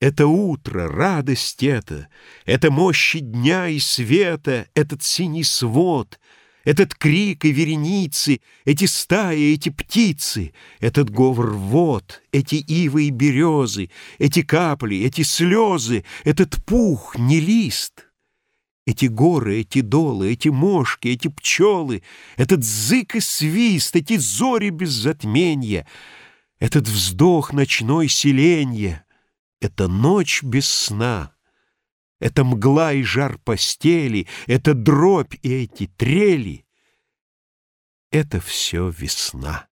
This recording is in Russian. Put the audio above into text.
Это утро, радость это, это мощи дня и света, этот синий свод, этот крик и вереницы, эти стаи, эти птицы, этот говор вод, эти ивы и березы, эти капли, эти слезы, этот пух, не лист. Эти горы, эти долы, эти мошки, эти пчелы, этот зык и свист, эти зори без затмения, этот вздох ночной селенья — это ночь без сна, это мгла и жар постели, это дробь и эти трели. Это все весна.